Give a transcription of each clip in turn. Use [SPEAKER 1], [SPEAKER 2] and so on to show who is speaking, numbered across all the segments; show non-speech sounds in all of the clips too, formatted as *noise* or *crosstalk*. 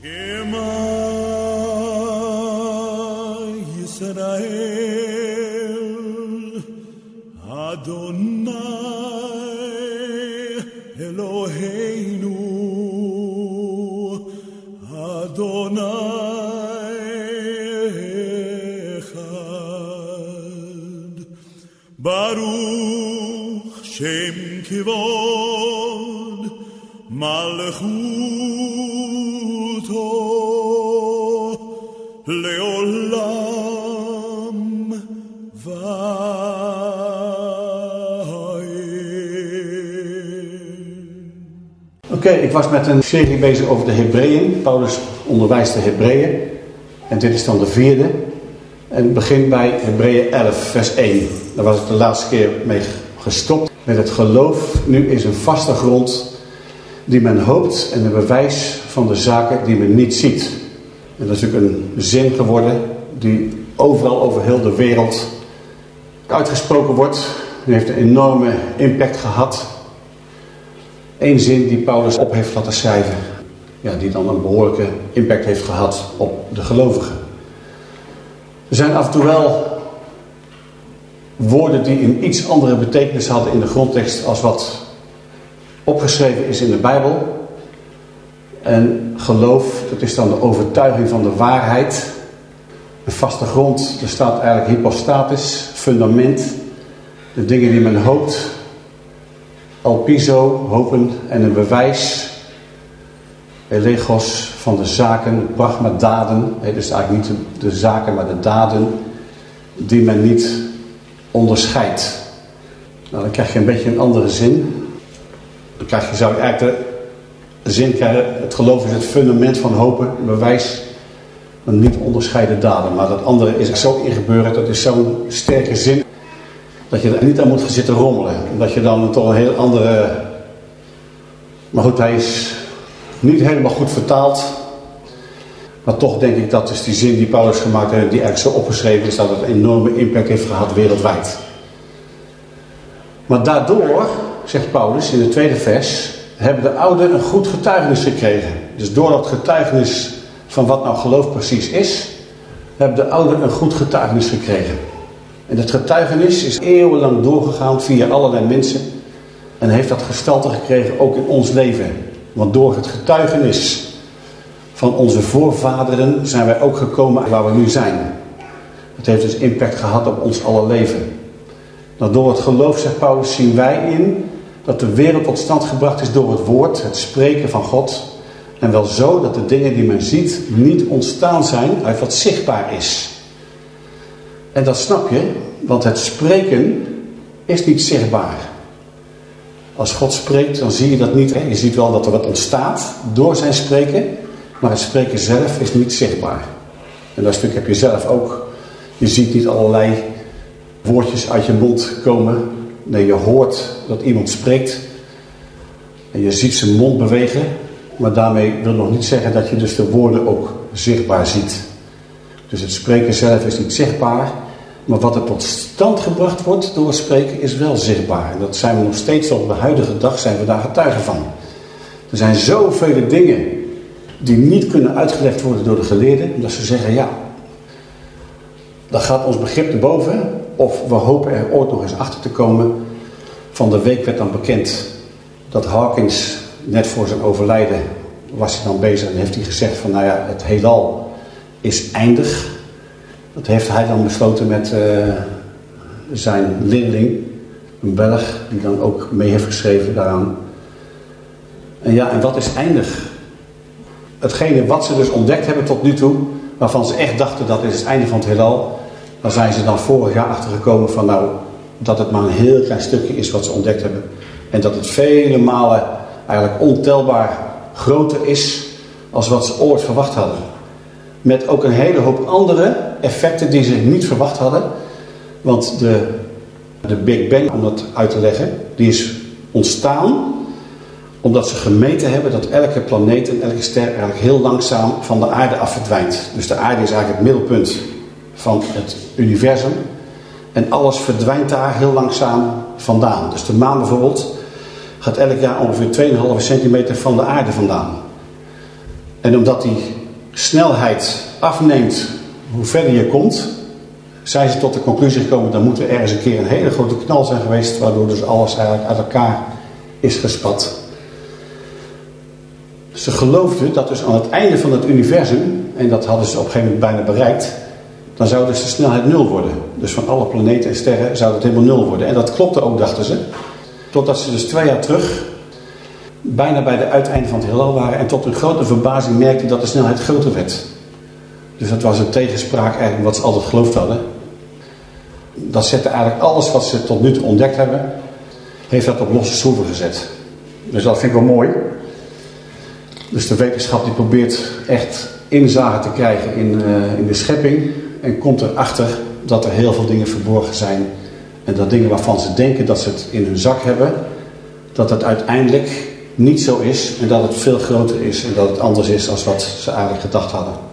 [SPEAKER 1] Shema Yisrael
[SPEAKER 2] was met een serie bezig over de Hebreeën. Paulus onderwijst de Hebreeën. En dit is dan de vierde. En het begint bij Hebreeën 11, vers 1. Daar was ik de laatste keer mee gestopt. Met het geloof nu is een vaste grond die men hoopt en een bewijs van de zaken die men niet ziet. En dat is natuurlijk een zin geworden die overal over heel de wereld uitgesproken wordt. Die heeft een enorme impact gehad Eén zin die Paulus op heeft laten schrijven. Ja, die dan een behoorlijke impact heeft gehad op de gelovigen. Er zijn af en toe wel woorden die een iets andere betekenis hadden in de grondtekst als wat opgeschreven is in de Bijbel. En geloof, dat is dan de overtuiging van de waarheid. Een vaste grond, er staat eigenlijk hypostatis, fundament. De dingen die men hoopt, Alpizo, hopen en een bewijs. Elegos van de zaken, pragma daden. Het is eigenlijk niet de, zaken, maar de daden die men niet onderscheidt. Nou, dan krijg je een beetje een andere zin. Dan krijg je, zou je eigenlijk de zin krijgen, het geloof is het fundament van hopen, bewijs van niet onderscheiden daden. Maar dat andere is zo ingebeurd, dat is zo'n sterke zin dat je er niet aan moet gaan zitten rommelen. Omdat je dan toch een heel andere... Maar goed, hij is niet helemaal goed vertaald. Maar toch denk ik dat is die zin die Paulus gemaakt heeft, die eigenlijk zo opgeschreven is, dat het een enorme impact heeft gehad wereldwijd. Maar daardoor, zegt Paulus in het tweede vers, hebben de ouden een goed getuigenis gekregen. Dus door dat getuigenis van wat nou geloof precies is, hebben de ouden een goed getuigenis gekregen. En dat getuigenis is eeuwenlang doorgegaan via allerlei mensen. En heeft dat gestalte gekregen ook in ons leven. Want door het getuigenis van onze voorvaderen zijn wij ook gekomen waar we nu zijn. Het heeft dus impact gehad op ons alle leven. Nou, door het geloof, zegt Paulus, zien wij in dat de wereld tot stand gebracht is door het woord, het spreken van God. En wel zo dat de dingen die men ziet niet ontstaan zijn uit wat zichtbaar is. En dat snap je, want het spreken is niet zichtbaar. Als God spreekt, dan zie je dat niet. Je ziet wel dat er wat ontstaat door zijn spreken, maar het spreken zelf is niet zichtbaar. En dat stuk heb je zelf ook. Je ziet niet allerlei woordjes uit je mond komen. Nee, je hoort dat iemand spreekt. En je ziet zijn mond bewegen. Maar daarmee wil nog niet zeggen dat je dus de woorden ook zichtbaar ziet. Dus het spreken zelf is niet zichtbaar. Maar wat er tot stand gebracht wordt door spreken is wel zichtbaar. En dat zijn we nog steeds op de huidige dag zijn we daar getuigen van. Er zijn zoveel dingen die niet kunnen uitgelegd worden door de geleerden. Dat ze zeggen ja, dan gaat ons begrip erboven. Of we hopen er ooit nog eens achter te komen. Van de week werd dan bekend dat Hawkins net voor zijn overlijden was hij dan bezig en heeft hij gezegd van nou ja, het heelal is eindig. Dat heeft hij dan besloten met uh, zijn leerling, een Belg, die dan ook mee heeft geschreven daaraan. En ja, en wat is eindig? Hetgene wat ze dus ontdekt hebben tot nu toe, waarvan ze echt dachten dat is het einde van het heelal, daar zijn ze dan vorig jaar achtergekomen van nou, dat het maar een heel klein stukje is wat ze ontdekt hebben. En dat het vele malen eigenlijk ontelbaar groter is als wat ze ooit verwacht hadden. Met ook een hele hoop andere effecten die ze niet verwacht hadden. Want de, de Big Bang, om dat uit te leggen, die is ontstaan omdat ze gemeten hebben dat elke planeet en elke ster eigenlijk heel langzaam van de aarde af verdwijnt. Dus de aarde is eigenlijk het middelpunt van het universum. En alles verdwijnt daar heel langzaam vandaan. Dus de maan bijvoorbeeld gaat elk jaar ongeveer 2,5 centimeter van de aarde vandaan. En omdat die snelheid afneemt hoe verder je komt, zijn ze tot de conclusie gekomen, dan moet er ergens een keer een hele grote knal zijn geweest, waardoor dus alles eigenlijk uit elkaar is gespat. Ze geloofden dat dus aan het einde van het universum, en dat hadden ze op een gegeven moment bijna bereikt, dan zou dus de snelheid nul worden. Dus van alle planeten en sterren zou het helemaal nul worden. En dat klopte ook, dachten ze. Totdat ze dus twee jaar terug bijna bij de uiteinde van het heelal waren en tot hun grote verbazing merkten dat de snelheid groter werd. Dus dat was een tegenspraak eigenlijk wat ze altijd geloofd hadden. Dat zette eigenlijk alles wat ze tot nu toe ontdekt hebben, heeft dat op losse schroeven gezet. Dus dat vind ik wel mooi. Dus de wetenschap die probeert echt inzage te krijgen in, uh, in de schepping. En komt erachter dat er heel veel dingen verborgen zijn. En dat dingen waarvan ze denken dat ze het in hun zak hebben. Dat het uiteindelijk niet zo is. En dat het veel groter is. En dat het anders is dan wat ze eigenlijk gedacht hadden.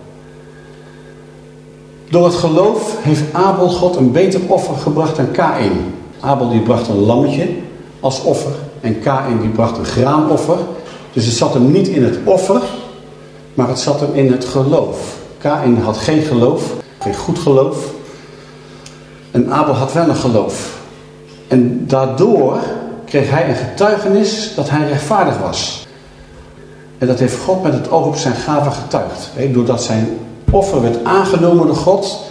[SPEAKER 2] Door het geloof heeft Abel God een beter offer gebracht dan Kain. Abel die bracht een lammetje als offer. En Kain die bracht een graanoffer. Dus het zat hem niet in het offer, maar het zat hem in het geloof. Kain had geen geloof, geen goed geloof. En Abel had wel een geloof. En daardoor kreeg hij een getuigenis dat hij rechtvaardig was. En dat heeft God met het oog op zijn gave getuigd. Doordat zijn offer werd aangenomen door God,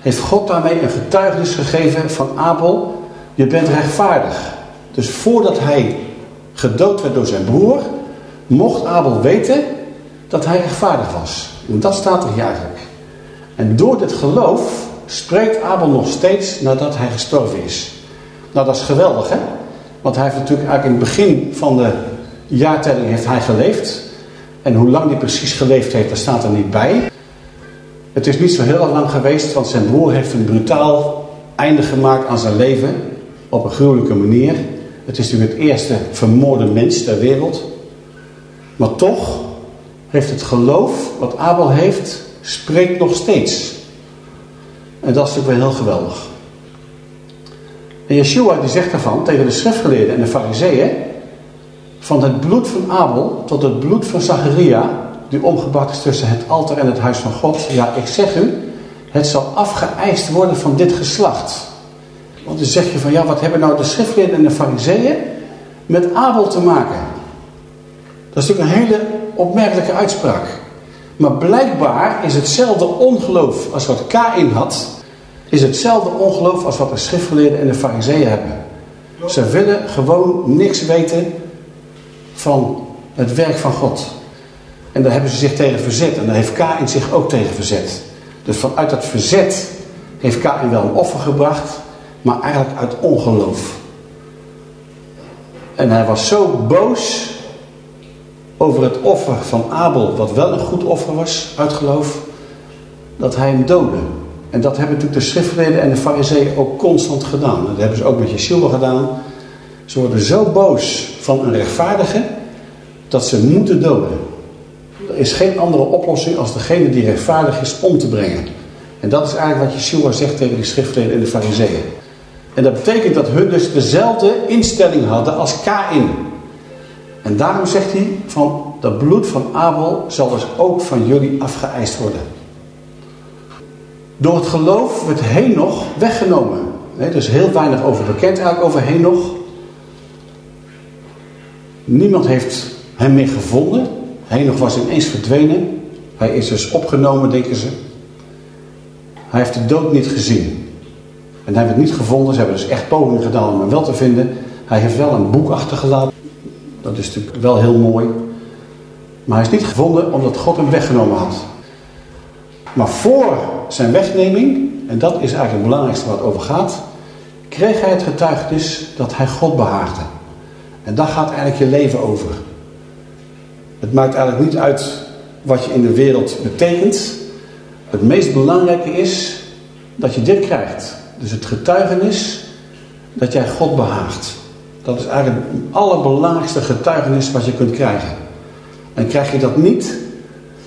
[SPEAKER 2] heeft God daarmee een getuigenis gegeven van Abel, je bent rechtvaardig. Dus voordat hij gedood werd door zijn broer, mocht Abel weten dat hij rechtvaardig was. En dat staat er eigenlijk. En door dit geloof spreekt Abel nog steeds nadat hij gestorven is. Nou, dat is geweldig, hè? Want hij heeft natuurlijk eigenlijk in het begin van de jaartelling heeft hij geleefd. En hoe lang hij precies geleefd heeft, daar staat er niet bij. Het is niet zo heel lang geweest, want zijn broer heeft een brutaal einde gemaakt aan zijn leven. Op een gruwelijke manier. Het is natuurlijk het eerste vermoorde mens ter wereld. Maar toch heeft het geloof wat Abel heeft, spreekt nog steeds. En dat is natuurlijk wel heel geweldig. En Yeshua die zegt daarvan tegen de schriftgeleerden en de fariseeën, van het bloed van Abel tot het bloed van Zacharia, die omgebracht is tussen het altaar en het huis van God. Ja, ik zeg u, het zal afgeëist worden van dit geslacht. Want dan zeg je van, ja, wat hebben nou de schriftgeleerden en de fariseeën met Abel te maken? Dat is natuurlijk een hele opmerkelijke uitspraak. Maar blijkbaar is hetzelfde ongeloof als wat Kain had, is hetzelfde ongeloof als wat de schriftgeleerden en de fariseeën hebben. Ze willen gewoon niks weten van het werk van God. En daar hebben ze zich tegen verzet. En daar heeft Kain zich ook tegen verzet. Dus vanuit dat verzet heeft Kain wel een offer gebracht, maar eigenlijk uit ongeloof. En hij was zo boos over het offer van Abel, wat wel een goed offer was, uit geloof, dat hij hem doodde. En dat hebben natuurlijk de schriftleden en de fariseeën ook constant gedaan. Dat hebben ze ook met Yeshua gedaan. Ze worden zo boos van een rechtvaardige, dat ze moeten doden. Er is geen andere oplossing als degene die rechtvaardig is om te brengen. En dat is eigenlijk wat Yeshua zegt tegen de schriftleden en de fariseeën. En dat betekent dat hun dus dezelfde instelling hadden als Kain. En daarom zegt hij van dat bloed van Abel zal dus ook van jullie afgeëist worden. Door het geloof werd Henoch weggenomen. er is heel weinig over bekend eigenlijk over Henoch. Niemand heeft hem meer gevonden. Henoch was ineens verdwenen. Hij is dus opgenomen, denken ze. Hij heeft de dood niet gezien. En hij werd niet gevonden. Ze hebben dus echt pogingen gedaan om hem wel te vinden. Hij heeft wel een boek achtergelaten. Dat is natuurlijk wel heel mooi. Maar hij is niet gevonden omdat God hem weggenomen had. Maar voor zijn wegneming, en dat is eigenlijk het belangrijkste waar het over gaat, kreeg hij het getuigenis dat hij God behaagde. En daar gaat eigenlijk je leven over. Het maakt eigenlijk niet uit wat je in de wereld betekent. Het meest belangrijke is dat je dit krijgt. Dus het getuigenis dat jij God behaagt. Dat is eigenlijk het allerbelangrijkste getuigenis wat je kunt krijgen. En krijg je dat niet,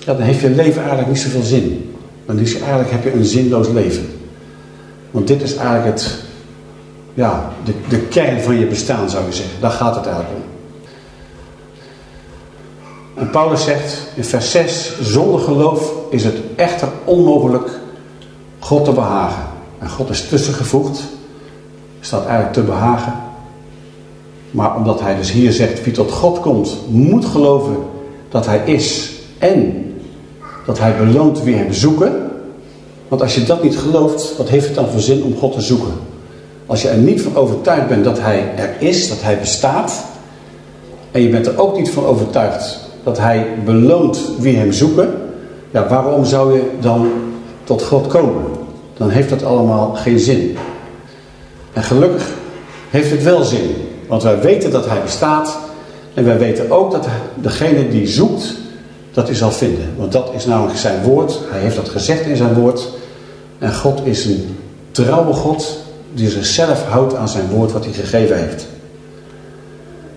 [SPEAKER 2] dan heeft je leven eigenlijk niet zoveel zin. Dan is eigenlijk heb je een zinloos leven. Want dit is eigenlijk het, ja, de, de kern van je bestaan zou je zeggen. Daar gaat het eigenlijk om. En Paulus zegt in vers 6, zonder geloof is het echter onmogelijk God te behagen. En God is tussengevoegd, staat eigenlijk te behagen. Maar omdat hij dus hier zegt, wie tot God komt, moet geloven dat hij is en dat hij beloont wie hem zoeken. Want als je dat niet gelooft, wat heeft het dan voor zin om God te zoeken? Als je er niet van overtuigd bent dat hij er is, dat hij bestaat, en je bent er ook niet van overtuigd dat hij beloont wie hem zoeken, ja, waarom zou je dan tot God komen? Dan heeft dat allemaal geen zin. En gelukkig heeft het wel zin, want wij weten dat hij bestaat en wij weten ook dat degene die zoekt, dat hij zal vinden. Want dat is namelijk zijn woord. Hij heeft dat gezegd in zijn woord. En God is een trouwe God die zichzelf houdt aan zijn woord wat hij gegeven heeft.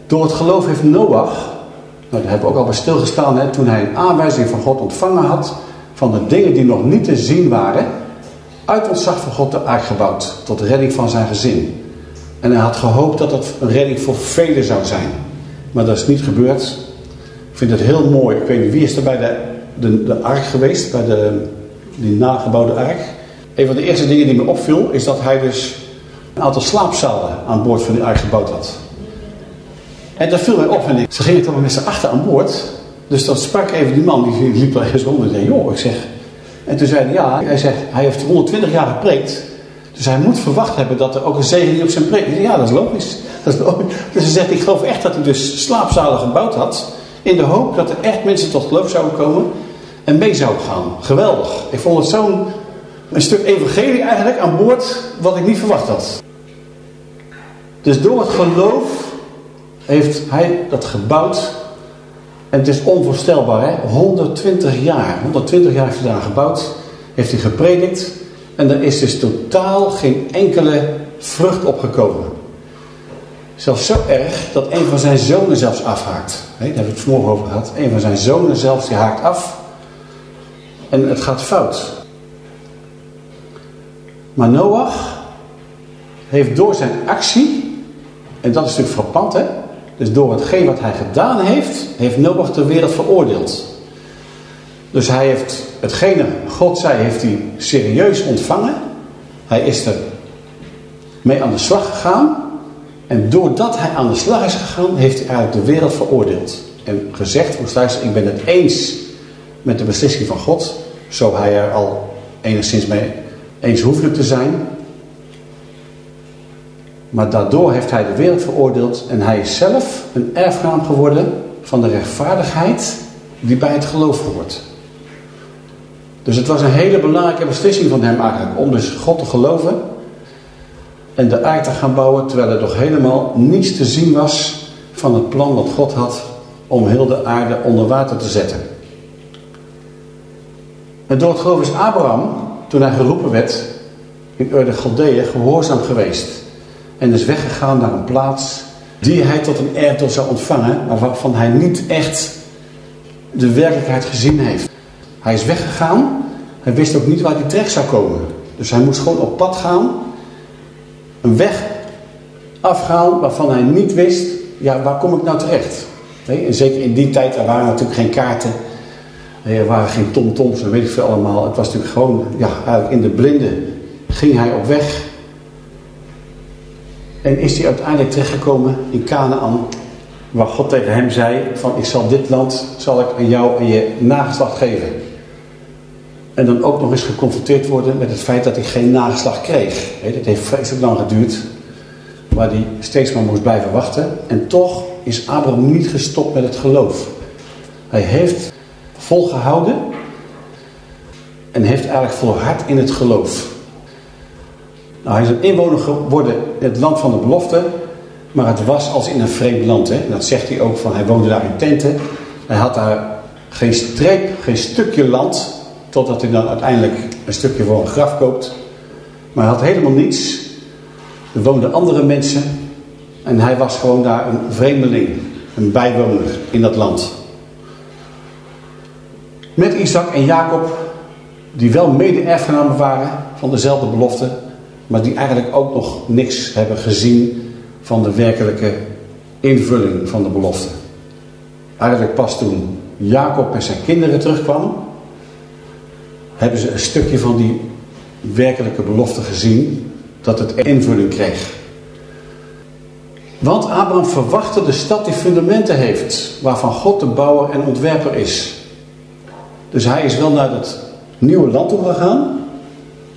[SPEAKER 2] Door het geloof heeft Noach, nou daar hebben we ook al bij stilgestaan, hè, toen hij een aanwijzing van God ontvangen had, van de dingen die nog niet te zien waren, uit ontzag van God de ark gebouwd, tot redding van zijn gezin. En hij had gehoopt dat het een redding voor velen zou zijn. Maar dat is niet gebeurd. Ik vind het heel mooi. Ik weet niet, wie is er bij de, de, de ark geweest, bij de, die nagebouwde ark? Een van de eerste dingen die me opviel, is dat hij dus een aantal slaapzalen aan boord van die ark gebouwd had. En dat viel mij op. En ik, ze gingen toch met z'n achter aan boord. Dus dat sprak even die man, die liep er eens rond en zei, joh, ik zeg... En toen zei hij, ja, hij zegt, hij heeft 120 jaar gepreekt. Dus hij moet verwacht hebben dat er ook een zegen op zijn preek. Ja, dat is logisch. *laughs* Dat is logisch. Dus hij zegt, ik geloof echt dat hij dus slaapzalen gebouwd had. In de hoop dat er echt mensen tot geloof zouden komen. En mee zouden gaan. Geweldig. Ik vond het zo'n een stuk evangelie eigenlijk aan boord wat ik niet verwacht had. Dus door het geloof heeft hij dat gebouwd. En het is onvoorstelbaar, hè? 120 jaar. 120 jaar heeft hij daar gebouwd. Heeft hij gepredikt. En er is dus totaal geen enkele vrucht opgekomen. Zelfs zo erg dat een van zijn zonen zelfs afhaakt. Daar hebben we het vanmorgen over gehad. Een van zijn zonen zelfs, die haakt af. En het gaat fout. Maar Noach heeft door zijn actie, en dat is natuurlijk frappant hè, dus door hetgeen wat hij gedaan heeft, heeft Noach de wereld veroordeeld. Dus hij heeft hetgene God zei, heeft hij serieus ontvangen. Hij is er mee aan de slag gegaan. En doordat hij aan de slag is gegaan, heeft hij eigenlijk de wereld veroordeeld. En gezegd, luister, ik ben het eens met de beslissing van God. Zo hij er al enigszins mee eens hoefelijk te zijn. Maar daardoor heeft hij de wereld veroordeeld en hij is zelf een erfgenaam geworden van de rechtvaardigheid die bij het geloof hoort. Dus het was een hele belangrijke beslissing van hem eigenlijk om dus God te geloven en de aarde te gaan bouwen terwijl er nog helemaal niets te zien was van het plan dat God had om heel de aarde onder water te zetten. En door het geloof is Abraham, toen hij geroepen werd in Ur de Galdeeën, gehoorzaam geweest. En is weggegaan naar een plaats die hij tot een erfdeel zou ontvangen, maar waarvan hij niet echt de werkelijkheid gezien heeft. Hij is weggegaan, hij wist ook niet waar hij terecht zou komen. Dus hij moest gewoon op pad gaan, een weg afgaan waarvan hij niet wist, ja, waar kom ik nou terecht? En zeker in die tijd, er waren natuurlijk geen kaarten, er waren geen tomtoms en weet ik veel allemaal. Het was natuurlijk gewoon, ja, eigenlijk in de blinde ging hij op weg en is hij uiteindelijk terechtgekomen in Canaan, waar God tegen hem zei van ik zal dit land, zal ik aan jou en je nageslacht geven. En dan ook nog eens geconfronteerd worden met het feit dat hij geen nageslacht kreeg. Het heeft vreselijk lang geduurd, waar hij steeds maar moest blijven wachten. En toch is Abraham niet gestopt met het geloof. Hij heeft volgehouden en heeft eigenlijk volhard in het geloof. Nou, hij is een inwoner geworden in het land van de belofte, maar het was als in een vreemd land. Hè? Dat zegt hij ook, van hij woonde daar in tenten. Hij had daar geen streep, geen stukje land, totdat hij dan uiteindelijk een stukje voor een graf koopt. Maar hij had helemaal niets. Er woonden andere mensen en hij was gewoon daar een vreemdeling, een bijwoner in dat land. Met Isaac en Jacob, die wel mede-erfgenamen waren van dezelfde belofte, maar die eigenlijk ook nog niks hebben gezien van de werkelijke invulling van de belofte. eigenlijk pas toen Jacob en zijn kinderen terugkwamen, hebben ze een stukje van die werkelijke belofte gezien dat het invulling kreeg. Want Abraham verwachtte de stad die fundamenten heeft, waarvan God de bouwer en ontwerper is. Dus hij is wel naar het nieuwe land toe gegaan,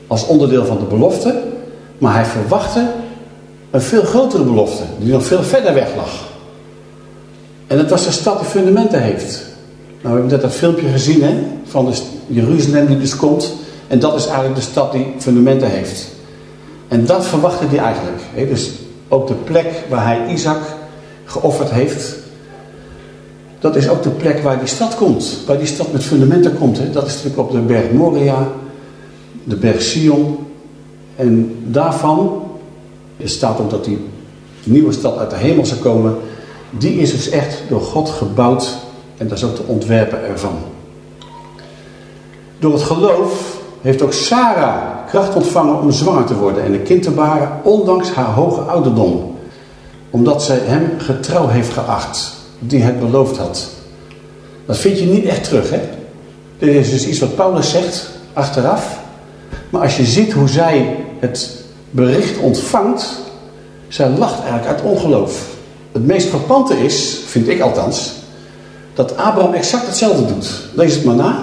[SPEAKER 2] als onderdeel van de belofte, maar hij verwachtte een veel grotere belofte, die nog veel verder weg lag. En dat was de stad die fundamenten heeft. Nou, we hebben net dat filmpje gezien hè, van de Jeruzalem die dus komt. En dat is eigenlijk de stad die fundamenten heeft. En dat verwachtte hij eigenlijk. Hè. Dus ook de plek waar hij Isaac geofferd heeft. Dat is ook de plek waar die stad komt. Waar die stad met fundamenten komt. Hè. Dat is natuurlijk op de berg Moria. De berg Sion. En daarvan staat ook dat die nieuwe stad uit de hemel zou komen. Die is dus echt door God gebouwd. En dat is ook de ontwerper ervan. Door het geloof heeft ook Sarah kracht ontvangen om zwanger te worden en een kind te baren, ondanks haar hoge ouderdom. Omdat zij hem getrouw heeft geacht, die het beloofd had. Dat vind je niet echt terug, hè? Dit is dus iets wat Paulus zegt, achteraf. Maar als je ziet hoe zij het bericht ontvangt, zij lacht eigenlijk uit ongeloof. Het meest frappante is, vind ik althans, dat Abraham exact hetzelfde doet. Lees het maar na.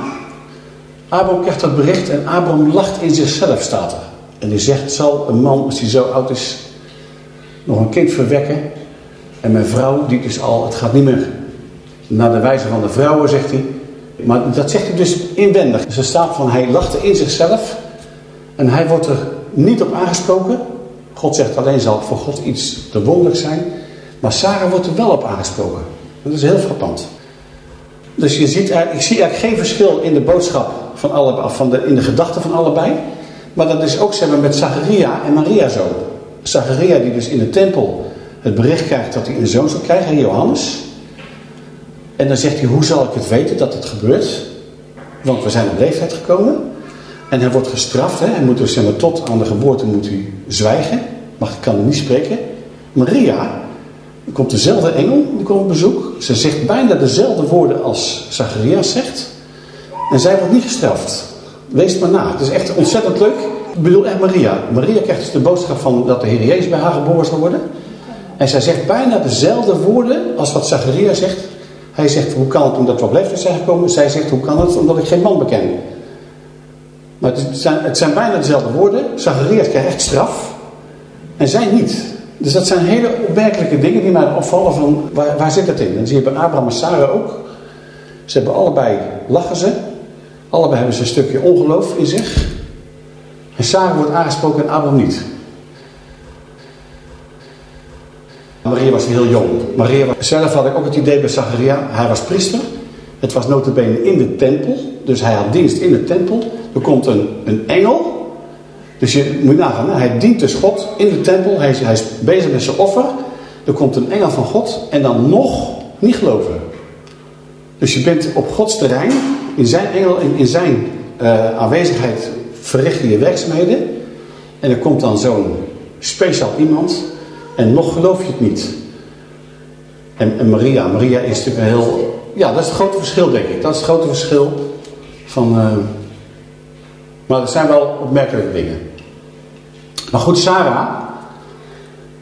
[SPEAKER 2] Abraham krijgt dat bericht en Abraham lacht in zichzelf, staat er. En hij zegt, zal een man, als hij zo oud is, nog een kind verwekken? En mijn vrouw, die is al, het gaat niet meer naar de wijze van de vrouwen, zegt hij. Maar dat zegt hij dus inwendig. Dus er staat van, hij lachte in zichzelf. En hij wordt er niet op aangesproken. God zegt alleen zal voor God iets te wonderlijk zijn. Maar Sarah wordt er wel op aangesproken. Dat is heel frappant. Dus je ziet, ik zie eigenlijk geen verschil in de boodschap van alle, van de, in de gedachten van allebei. Maar dat is ook zeg maar, met Zacharia en Maria zo. Zacharia die dus in de tempel het bericht krijgt dat hij een zoon zal krijgen, Johannes. En dan zegt hij, hoe zal ik het weten dat het gebeurt? Want we zijn op leeftijd gekomen. En hij wordt gestraft. Hè? Hij moet dus zeg maar, tot aan de geboorte moet hij zwijgen. Mag, kan niet spreken. Maria, er komt dezelfde engel, die komt op bezoek. Ze zegt bijna dezelfde woorden als Zacharias zegt. En zij wordt niet gestraft. Het maar na. Het is echt ontzettend leuk. Ik bedoel echt Maria. Maria krijgt dus de boodschap van dat de Heer Jezus bij haar geboren zal worden. En zij zegt bijna dezelfde woorden als wat Zacharias zegt. Hij zegt, hoe kan het omdat we op leeftijd zijn gekomen? Zij zegt, hoe kan het omdat ik geen man beken? Maar het zijn, het zijn bijna dezelfde woorden. Zacharias krijgt straf. En zij niet. Dus dat zijn hele opmerkelijke dingen die mij opvallen van waar, zit het in? En zie je bij Abraham en Sarah ook. Ze hebben allebei lachen ze. Allebei hebben ze een stukje ongeloof in zich. En Sarah wordt aangesproken en Abraham niet. Maria was heel jong. Maria zelf had ik ook het idee bij Zacharia. Hij was priester. Het was notabene in de tempel. Dus hij had dienst in de tempel. Er komt een, een engel. Dus je moet nagaan, hij dient dus God in de tempel. Hij is, hij is bezig met zijn offer. Er komt een engel van God. En dan nog niet geloven. Dus je bent op Gods terrein. In zijn engel, in, in zijn uh, aanwezigheid verricht je je werkzaamheden. En er komt dan zo'n speciaal iemand. En nog geloof je het niet. En, en, Maria, Maria is natuurlijk een heel... Ja, dat is het grote verschil denk ik. Dat is het grote verschil van... Uh, maar het zijn wel opmerkelijke dingen. Maar goed, Sarah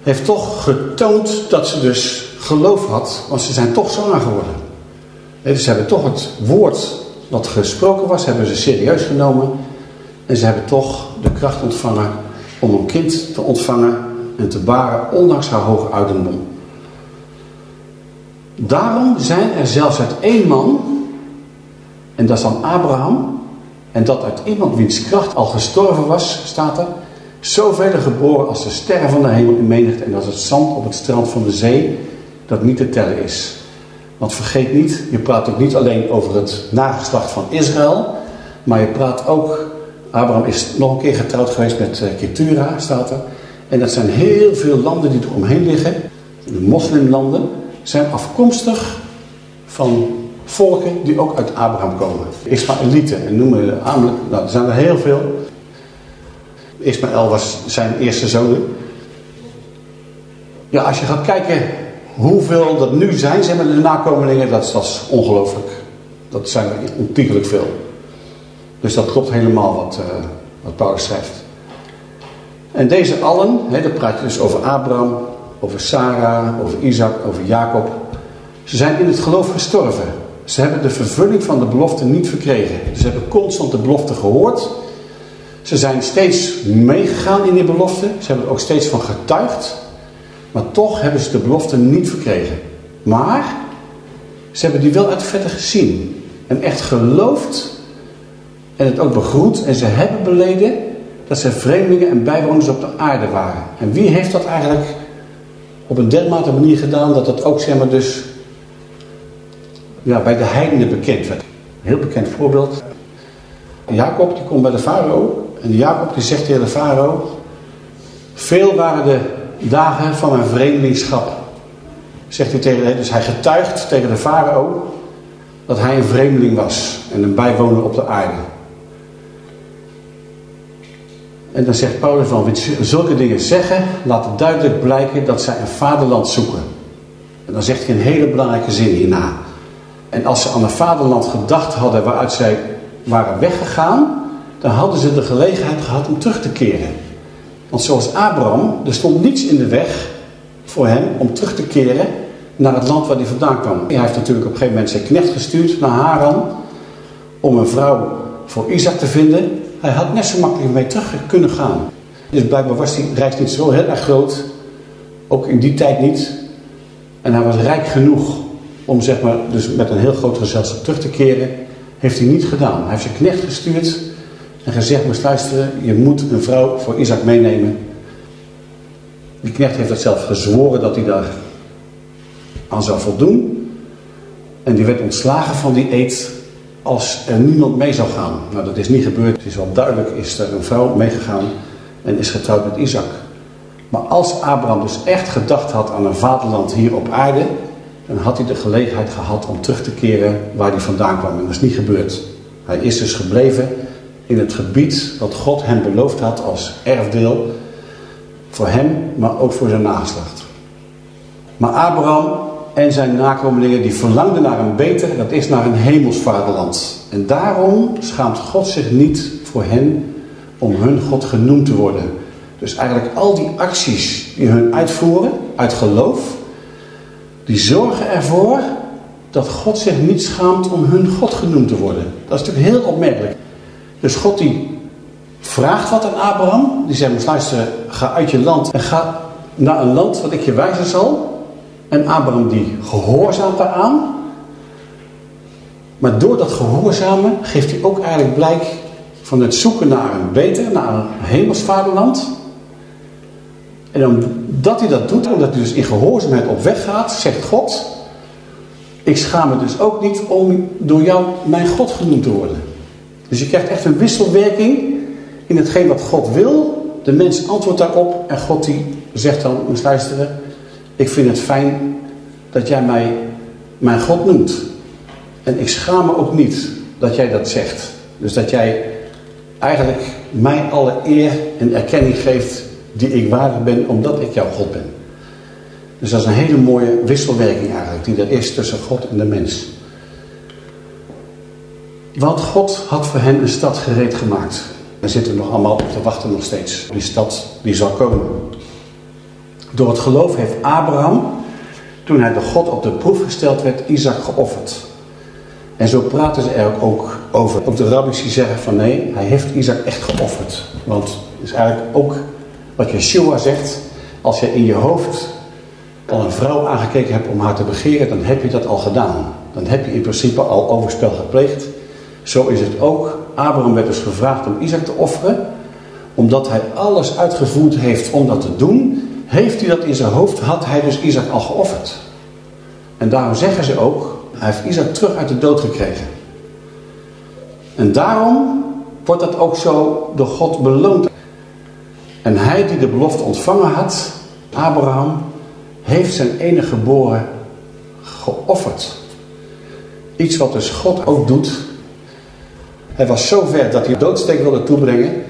[SPEAKER 2] heeft toch getoond dat ze dus geloof had. Want ze zijn toch zwanger geworden. Dus ze hebben toch het woord wat gesproken was, hebben ze serieus genomen. En ze hebben toch de kracht ontvangen om een kind te ontvangen en te baren, ondanks haar hoge ouderdom. Daarom zijn er zelfs uit één man, en dat is dan Abraham, en dat uit iemand wiens kracht al gestorven was, staat er, zoveel geboren als de sterren van de hemel in menigte en als het zand op het strand van de zee, dat niet te tellen is. Want vergeet niet, je praat ook niet alleen over het nageslacht van Israël, maar je praat ook, Abraham is nog een keer getrouwd geweest met Ketura, staat er. En dat zijn heel veel landen die er omheen liggen. De moslimlanden zijn afkomstig van volken die ook uit Abraham komen. Ismaëlieten, en noemen namelijk, nou, er zijn er heel veel. Ismaël was zijn eerste zoon. Ja, als je gaat kijken hoeveel dat nu zijn, zeg maar, de nakomelingen, dat, dat is ongelooflijk. Dat zijn er ontiegelijk veel. Dus dat klopt helemaal wat, uh, wat Paulus schrijft. En deze allen, hè, dan praat je dus over Abraham, over Sarah, over Isaac, over Jacob. Ze zijn in het geloof gestorven. Ze hebben de vervulling van de belofte niet verkregen. Ze hebben constant de belofte gehoord. Ze zijn steeds meegegaan in die belofte. Ze hebben er ook steeds van getuigd. Maar toch hebben ze de belofte niet verkregen. Maar ze hebben die wel uit de gezien. En echt geloofd. En het ook begroet. En ze hebben beleden dat ze vreemdelingen en bijwoners op de aarde waren. En wie heeft dat eigenlijk op een dermate manier gedaan dat dat ook zeg maar dus ja, bij de heidenen bekend. Een heel bekend voorbeeld. Jacob die komt bij de farao. En Jacob die zegt tegen de farao. Veel waren de dagen van mijn vreemdelingschap. Zegt hij tegen dus hij getuigt tegen de farao dat hij een vreemdeling was. En een bijwoner op de aarde. En dan zegt Paulus van, zulke dingen zeggen, laat duidelijk blijken dat zij een vaderland zoeken. En dan zegt hij een hele belangrijke zin hierna. En als ze aan een vaderland gedacht hadden waaruit zij waren weggegaan, dan hadden ze de gelegenheid gehad om terug te keren. Want zoals Abraham, er stond niets in de weg voor hem om terug te keren naar het land waar hij vandaan kwam. Hij heeft natuurlijk op een gegeven moment zijn knecht gestuurd naar Haran om een vrouw voor Isaac te vinden. Hij had net zo makkelijk mee terug kunnen gaan. Dus blijkbaar was die reis niet zo heel erg groot. Ook in die tijd niet. En hij was rijk genoeg om zeg maar, dus met een heel groot gezelschap terug te keren. Heeft hij niet gedaan. Hij heeft zijn knecht gestuurd en gezegd, luisteren, je moet een vrouw voor Isaac meenemen. Die knecht heeft dat zelf gezworen dat hij daar aan zou voldoen. En die werd ontslagen van die eed als er niemand mee zou gaan. Nou, dat is niet gebeurd. Het is wel duidelijk, is er een vrouw meegegaan en is getrouwd met Isaac. Maar als Abraham dus echt gedacht had aan een vaderland hier op aarde, dan had hij de gelegenheid gehad om terug te keren waar hij vandaan kwam. En dat is niet gebeurd. Hij is dus gebleven in het gebied dat God hem beloofd had als erfdeel voor hem, maar ook voor zijn nageslacht. Maar Abraham en zijn nakomelingen die verlangden naar een beter, dat is naar een hemels vaderland. En daarom schaamt God zich niet voor hen om hun God genoemd te worden. Dus eigenlijk al die acties die hun uitvoeren, uit geloof, die zorgen ervoor dat God zich niet schaamt om hun God genoemd te worden. Dat is natuurlijk heel opmerkelijk. Dus God die vraagt wat aan Abraham. Die zegt, luister, ga uit je land en ga naar een land wat ik je wijzen zal. En Abraham die gehoorzaamt daaraan. Maar door dat gehoorzamen geeft hij ook eigenlijk blijk van het zoeken naar een beter, naar een hemelsvaderland. En omdat hij dat doet, omdat hij dus in gehoorzaamheid op weg gaat, zegt God... Ik schaam me dus ook niet om door jou mijn God genoemd te worden. Dus je krijgt echt een wisselwerking in hetgeen wat God wil. De mens antwoordt daarop en God die zegt dan, moet luisteren... Ik vind het fijn dat jij mij mijn God noemt. En ik schaam me ook niet dat jij dat zegt. Dus dat jij eigenlijk mij alle eer en erkenning geeft die ik waardig ben omdat ik jouw God ben. Dus dat is een hele mooie wisselwerking eigenlijk die er is tussen God en de mens. Want God had voor hen een stad gereed gemaakt. Daar zitten nog allemaal op te wachten nog steeds. Die stad die zal komen. Door het geloof heeft Abraham, toen hij door God op de proef gesteld werd, Isaac geofferd. En zo praten ze er ook over. Ook de rabbis die zeggen van nee, hij heeft Isaac echt geofferd. Want het is eigenlijk ook wat Yeshua zegt. Als je in je hoofd al een vrouw aangekeken hebt om haar te begeren, dan heb je dat al gedaan. Dan heb je in principe al overspel gepleegd. Zo is het ook. Abraham werd dus gevraagd om Isaac te offeren. Omdat hij alles uitgevoerd heeft om dat te doen, heeft hij dat in zijn hoofd, had hij dus Isaac al geofferd. En daarom zeggen ze ook, hij heeft Isaac terug uit de dood gekregen. En daarom wordt dat ook zo door God beloond. En hij die de belofte ontvangen had, Abraham, heeft zijn enige geboren geofferd. Iets wat dus God ook doet. Hij was zo ver dat hij doodsteek wilde toebrengen.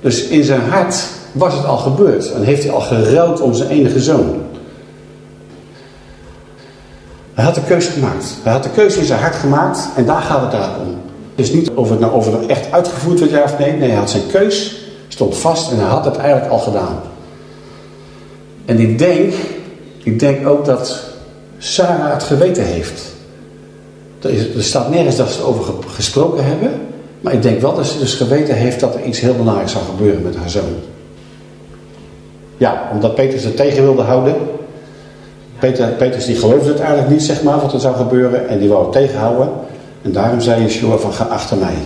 [SPEAKER 2] Dus in zijn hart was het al gebeurd. En heeft hij al geruild om zijn enige zoon. Hij had de keuze gemaakt. Hij had de keuze in zijn hart gemaakt en daar gaat het daar om. Het is niet of het nou, of nou echt uitgevoerd werd, ja of nee. Nee, hij had zijn keus, stond vast en hij had het eigenlijk al gedaan. En ik denk, ik denk ook dat Sarah het geweten heeft. Er, is, er staat nergens dat ze het over gesproken hebben. Maar ik denk wel dat ze dus geweten heeft dat er iets heel belangrijks zou gebeuren met haar zoon. Ja, omdat Petrus het tegen wilde houden. Peter, Petrus die geloofde het eigenlijk niet, zeg maar, wat er zou gebeuren. En die wou het tegenhouden. En daarom zei Yeshua van ga achter mij.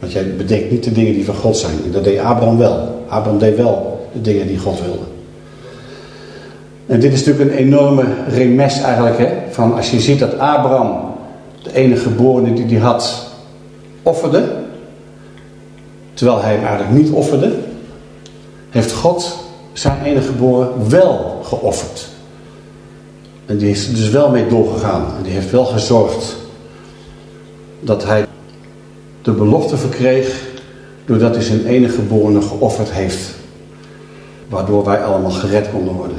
[SPEAKER 2] Want jij bedenkt niet de dingen die van God zijn. Dat deed Abraham wel. Abraham deed wel de dingen die God wilde. En dit is natuurlijk een enorme remes eigenlijk. Hè? Van als je ziet dat Abraham, de enige geborene die hij had, offerde. Terwijl hij hem eigenlijk niet offerde. Heeft God zijn enige geboren wel geofferd. En die is er dus wel mee doorgegaan. En die heeft wel gezorgd dat hij de belofte verkreeg doordat hij zijn enige geborene geofferd heeft. Waardoor wij allemaal gered konden worden.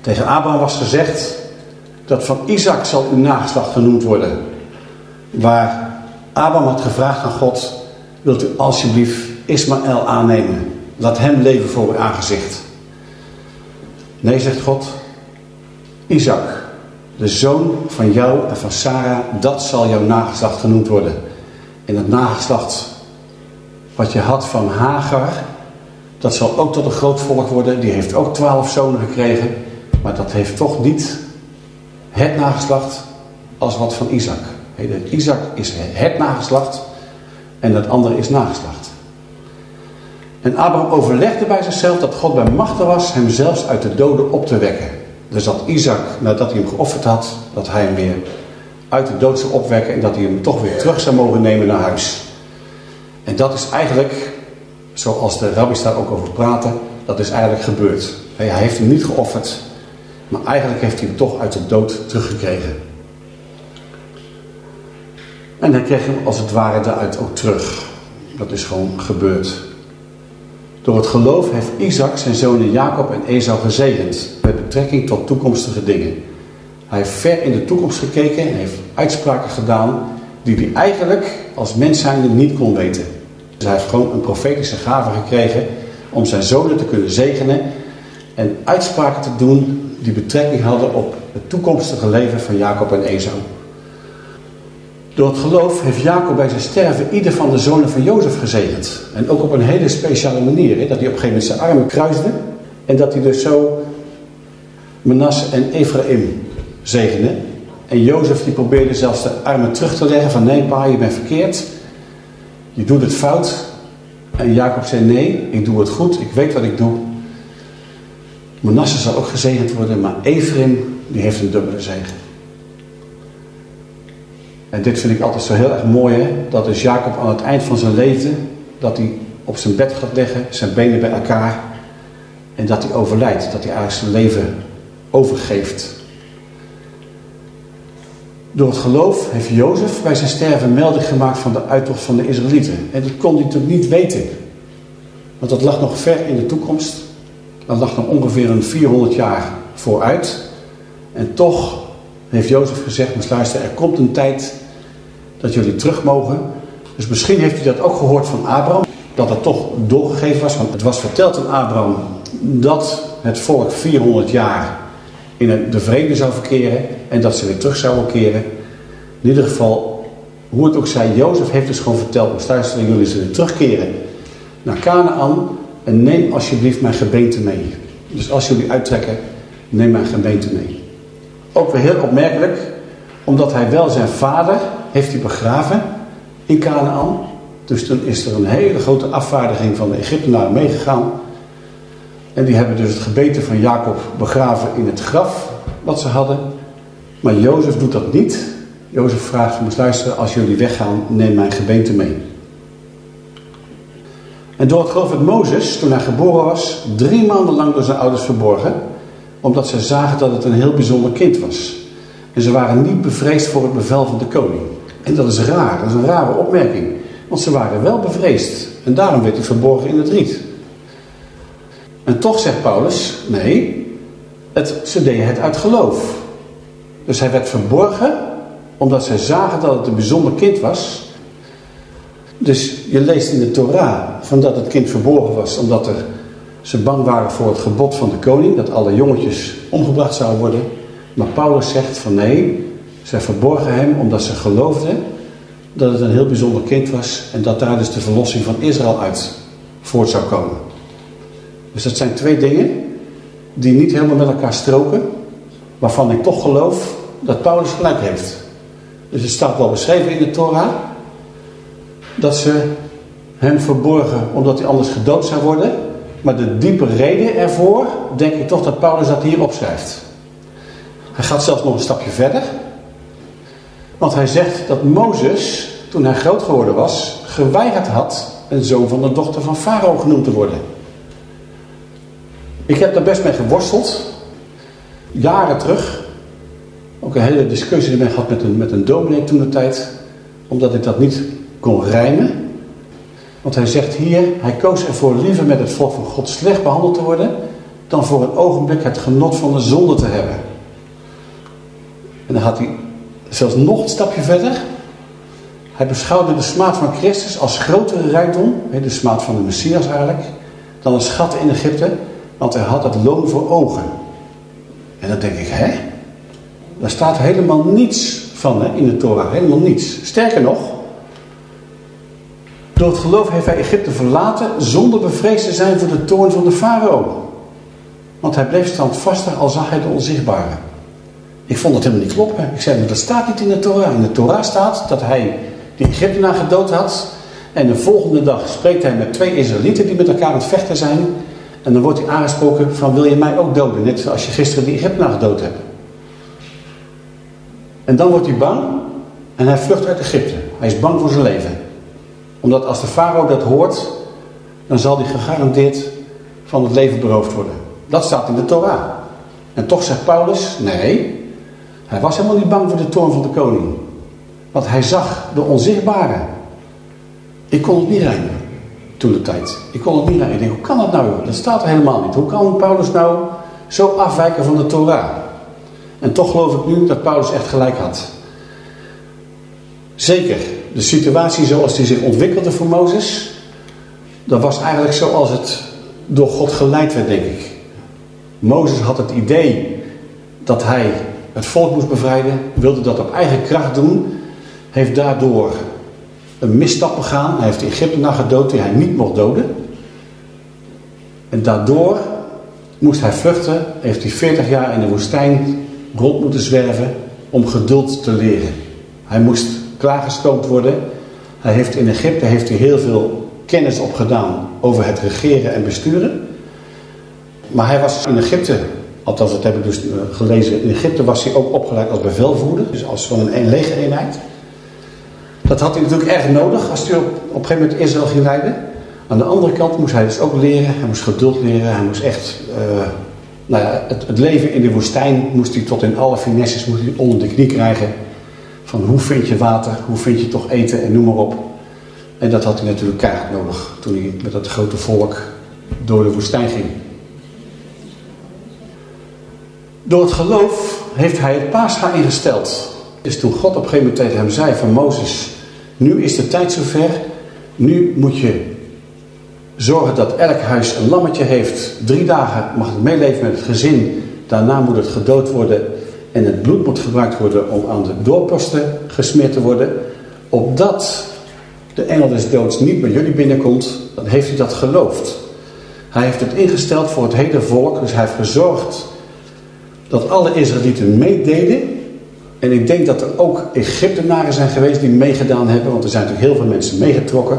[SPEAKER 2] Tegen Abraham was gezegd dat van Isaac zal uw nageslacht genoemd worden. Waar Abraham had gevraagd aan God, wilt u alsjeblieft Ismaël aannemen. Laat hem leven voor uw aangezicht. Nee, zegt God, Isaac, de zoon van jou en van Sarah, dat zal jouw nageslacht genoemd worden. En het nageslacht wat je had van Hagar, dat zal ook tot een groot volk worden. Die heeft ook twaalf zonen gekregen. Maar dat heeft toch niet het nageslacht als wat van Isaac. Isaac is het nageslacht en het andere is nageslacht. En Abraham overlegde bij zichzelf dat God bij machten was hem zelfs uit de doden op te wekken. Dus dat Isaac, nadat hij hem geofferd had, dat hij hem weer uit de dood zou opwekken en dat hij hem toch weer terug zou mogen nemen naar huis. En dat is eigenlijk, zoals de rabbis daar ook over praten, dat is eigenlijk gebeurd. Hij heeft hem niet geofferd, maar eigenlijk heeft hij hem toch uit de dood teruggekregen. En hij kreeg hem als het ware daaruit ook terug. Dat is gewoon gebeurd. Door het geloof heeft Isaac zijn zonen Jacob en Esau gezegend met betrekking tot toekomstige dingen. Hij heeft ver in de toekomst gekeken en heeft uitspraken gedaan die hij eigenlijk als mens zijnde niet kon weten. Dus hij heeft gewoon een profetische gave gekregen om zijn zonen te kunnen zegenen en uitspraken te doen die betrekking hadden op het toekomstige leven van Jacob en Esau. Door het geloof heeft Jacob bij zijn sterven ieder van de zonen van Jozef gezegend. En ook op een hele speciale manier. Hè? Dat hij op een gegeven moment zijn armen kruisde. En dat hij dus zo Manasse en Ephraim zegende. En Jozef die probeerde zelfs de armen terug te leggen. Van nee pa, je bent verkeerd. Je doet het fout. En Jacob zei nee, ik doe het goed. Ik weet wat ik doe. Manasse zal ook gezegend worden. Maar Ephraim die heeft een dubbele zegen. En dit vind ik altijd zo heel erg mooi, hè? dat is Jacob aan het eind van zijn leven, dat hij op zijn bed gaat leggen, zijn benen bij elkaar, en dat hij overlijdt, dat hij eigenlijk zijn leven overgeeft. Door het geloof heeft Jozef bij zijn sterven melding gemaakt van de uittocht van de Israëlieten. En dat kon hij natuurlijk niet weten. Want dat lag nog ver in de toekomst. Dat lag nog ongeveer een 400 jaar vooruit. En toch heeft Jozef gezegd, maar luister, er komt een tijd dat jullie terug mogen. Dus misschien heeft hij dat ook gehoord van Abraham, dat dat toch doorgegeven was. Want het was verteld aan Abraham dat het volk 400 jaar in de vrede zou verkeren en dat ze weer terug zouden keren. In ieder geval, hoe het ook zij, Jozef heeft dus gewoon verteld, maar luister, jullie zullen terugkeren naar Canaan en neem alsjeblieft mijn gebeente mee. Dus als jullie uittrekken, neem mijn gemeente mee. Ook weer heel opmerkelijk, omdat hij wel zijn vader heeft hij begraven in Canaan. Dus toen is er een hele grote afvaardiging van de Egyptenaren meegegaan. En die hebben dus het gebeten van Jacob begraven in het graf wat ze hadden. Maar Jozef doet dat niet. Jozef vraagt, moet luisteren, als jullie weggaan, neem mijn gebeente mee. En door het geloof met Mozes, toen hij geboren was, drie maanden lang door zijn ouders verborgen omdat ze zagen dat het een heel bijzonder kind was. En ze waren niet bevreesd voor het bevel van de koning. En dat is raar, dat is een rare opmerking. Want ze waren wel bevreesd. En daarom werd hij verborgen in het riet. En toch zegt Paulus, nee, het, ze deden het uit geloof. Dus hij werd verborgen, omdat zij zagen dat het een bijzonder kind was. Dus je leest in de Torah van dat het kind verborgen was, omdat er, ze bang waren voor het gebod van de koning, dat alle jongetjes omgebracht zouden worden. Maar Paulus zegt van nee, zij verborgen hem omdat ze geloofden dat het een heel bijzonder kind was en dat daar dus de verlossing van Israël uit voort zou komen. Dus dat zijn twee dingen die niet helemaal met elkaar stroken, waarvan ik toch geloof dat Paulus gelijk heeft. Dus het staat wel beschreven in de Torah dat ze hem verborgen omdat hij anders gedood zou worden. Maar de diepe reden ervoor denk ik toch dat Paulus dat hier opschrijft. Hij gaat zelfs nog een stapje verder. Want hij zegt dat Mozes, toen hij groot geworden was, geweigerd had een zoon van de dochter van Farao genoemd te worden. Ik heb daar best mee geworsteld. Jaren terug. Ook een hele discussie ermee gehad met een, met een dominee toen de tijd. Omdat ik dat niet kon rijmen. Want hij zegt hier, hij koos ervoor liever met het volk van God slecht behandeld te worden, dan voor een ogenblik het genot van de zonde te hebben. En dan gaat hij zelfs nog een stapje verder. Hij beschouwde de smaad van Christus als grotere rijkdom, de smaad van de Messias eigenlijk, dan een schat in Egypte, want hij had het loon voor ogen. En dan denk ik, hè? Daar staat helemaal niets van hè, in de Torah, helemaal niets. Sterker nog, door het geloof heeft hij Egypte verlaten zonder bevreesd te zijn voor de toorn van de farao. Want hij bleef standvastig al zag hij de onzichtbare. Ik vond dat helemaal niet kloppen. Ik zei, maar dat staat niet in de Torah. In de Torah staat dat hij die Egyptenaar gedood had. En de volgende dag spreekt hij met twee Israëlieten die met elkaar aan het vechten zijn. En dan wordt hij aangesproken van wil je mij ook doden? Net zoals je gisteren die Egyptenaar gedood hebt. En dan wordt hij bang en hij vlucht uit Egypte. Hij is bang voor zijn leven omdat als de farao dat hoort, dan zal hij gegarandeerd van het leven beroofd worden. Dat staat in de Torah. En toch zegt Paulus, nee, hij was helemaal niet bang voor de toorn van de koning. Want hij zag de onzichtbare. Ik kon het niet rijden toen de tijd. Ik kon het niet rijden. Ik denk, hoe kan dat nou? Dat staat er helemaal niet. Hoe kan Paulus nou zo afwijken van de Torah? En toch geloof ik nu dat Paulus echt gelijk had. Zeker, de situatie zoals die zich ontwikkelde voor Mozes, dat was eigenlijk zoals het door God geleid werd, denk ik. Mozes had het idee dat hij het volk moest bevrijden, wilde dat op eigen kracht doen, heeft daardoor een misstap begaan. Hij heeft de Egyptenaar gedood die hij niet mocht doden. En daardoor moest hij vluchten, heeft hij 40 jaar in de woestijn rond moeten zwerven om geduld te leren. Hij moest klaargestoomd worden. Hij heeft in Egypte heeft hij heel veel kennis opgedaan over het regeren en besturen. Maar hij was in Egypte, althans dat heb ik dus eh, gelezen, in Egypte was hij ook opgeleid als bevelvoerder, dus als van een legereenheid. Dat had hij natuurlijk erg nodig als hij op, een gegeven moment Israël ging leiden. Aan de andere kant moest hij dus ook leren, hij moest geduld leren, hij moest echt, uh, nou ja, het, het, leven in de woestijn moest hij tot in alle finesses moest hij onder de knie krijgen. Van hoe vind je water, hoe vind je toch eten en noem maar op. En dat had hij natuurlijk keihard nodig toen hij met dat grote volk door de woestijn ging. Door het geloof heeft hij het paascha ingesteld. Dus toen God op een gegeven moment tegen hem zei van Mozes, nu is de tijd zover, nu moet je zorgen dat elk huis een lammetje heeft. Drie dagen mag het meeleven met het gezin, daarna moet het gedood worden en het bloed moet gebruikt worden om aan de doorposten gesmeerd te worden, opdat de engel des doods niet bij jullie binnenkomt, dan heeft hij dat geloofd. Hij heeft het ingesteld voor het hele volk, dus hij heeft gezorgd dat alle Israëlieten meededen. En ik denk dat er ook Egyptenaren zijn geweest die meegedaan hebben, want er zijn natuurlijk heel veel mensen meegetrokken.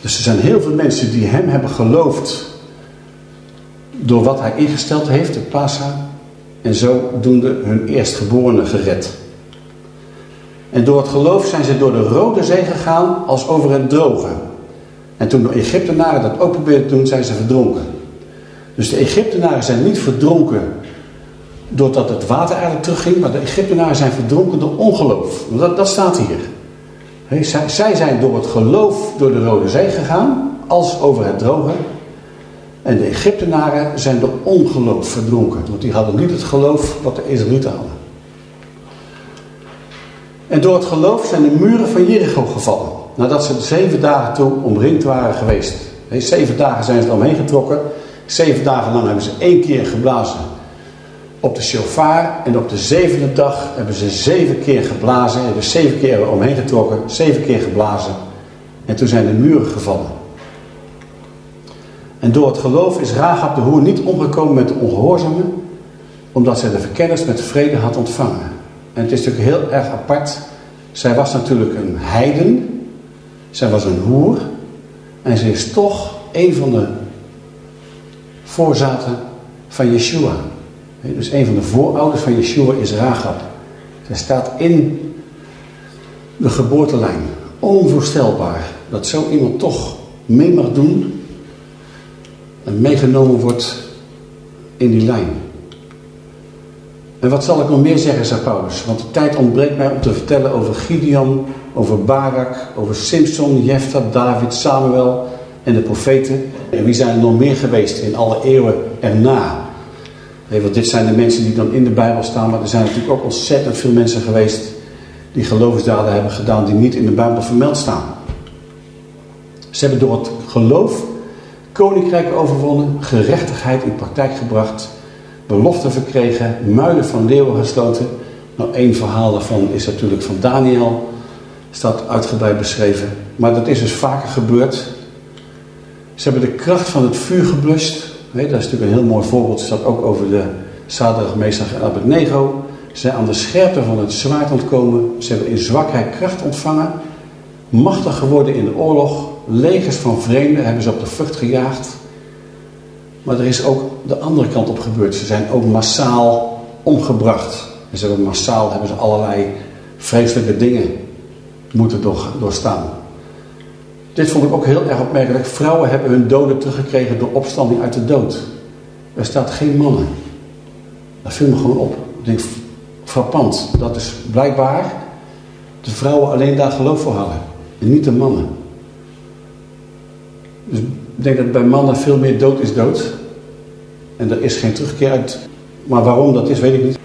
[SPEAKER 2] Dus er zijn heel veel mensen die hem hebben geloofd door wat hij ingesteld heeft, de Pasa en zodoende hun eerstgeborene gered. En door het geloof zijn ze door de Rode Zee gegaan als over het droge. En toen de Egyptenaren dat ook probeerden te doen, zijn ze verdronken. Dus de Egyptenaren zijn niet verdronken doordat het water eigenlijk terugging, maar de Egyptenaren zijn verdronken door ongeloof. Dat, dat staat hier. zij zijn door het geloof door de Rode Zee gegaan, als over het droge. En de Egyptenaren zijn door ongeloof verdronken. Want die hadden niet het geloof wat de Israëlieten hadden. En door het geloof zijn de muren van Jericho gevallen. Nadat ze zeven dagen toe omringd waren geweest. Zeven dagen zijn ze er omheen getrokken. Zeven dagen lang hebben ze één keer geblazen op de shofar. En op de zevende dag hebben ze zeven keer geblazen. Hebben zeven keer er omheen getrokken. Zeven keer geblazen. En toen zijn de muren gevallen. En door het geloof is Rahab de hoer niet omgekomen met de ongehoorzamen. Omdat zij de verkenners met vrede had ontvangen. En het is natuurlijk heel erg apart. Zij was natuurlijk een heiden. Zij was een hoer. En ze is toch een van de voorzaten van Yeshua. Dus een van de voorouders van Yeshua is Rahab. Zij staat in de geboortelijn. Onvoorstelbaar dat zo iemand toch mee mag doen en meegenomen wordt in die lijn. En wat zal ik nog meer zeggen, zei Paulus? Want de tijd ontbreekt mij om te vertellen over Gideon, over Barak, over Simpson, Jefta, David, Samuel en de profeten. En wie zijn er nog meer geweest in alle eeuwen erna? Nee, want dit zijn de mensen die dan in de Bijbel staan, maar er zijn natuurlijk ook ontzettend veel mensen geweest die geloofsdaden hebben gedaan die niet in de Bijbel vermeld staan. Ze hebben door het geloof koninkrijk overwonnen, gerechtigheid in praktijk gebracht, beloften verkregen, muilen van leeuwen gesloten. Nou, één verhaal daarvan is natuurlijk van Daniel, staat uitgebreid beschreven. Maar dat is dus vaker gebeurd. Ze hebben de kracht van het vuur geblust. dat is natuurlijk een heel mooi voorbeeld. Het staat ook over de Mesach en Abednego. Ze zijn aan de scherpte van het zwaard ontkomen. Ze hebben in zwakheid kracht ontvangen. Machtig geworden in de oorlog. Legers van vreemden hebben ze op de vlucht gejaagd. Maar er is ook de andere kant op gebeurd. Ze zijn ook massaal omgebracht. En ze hebben massaal hebben ze allerlei vreselijke dingen moeten doorstaan. Dit vond ik ook heel erg opmerkelijk. Vrouwen hebben hun doden teruggekregen door opstanding uit de dood. Er staat geen mannen. Dat viel me gewoon op. Ik denk, frappant. Dat is blijkbaar de vrouwen alleen daar geloof voor hadden. En niet de mannen. Dus ik denk dat bij mannen veel meer dood is dood. En er is geen terugkeer uit. Maar waarom dat is, weet ik niet.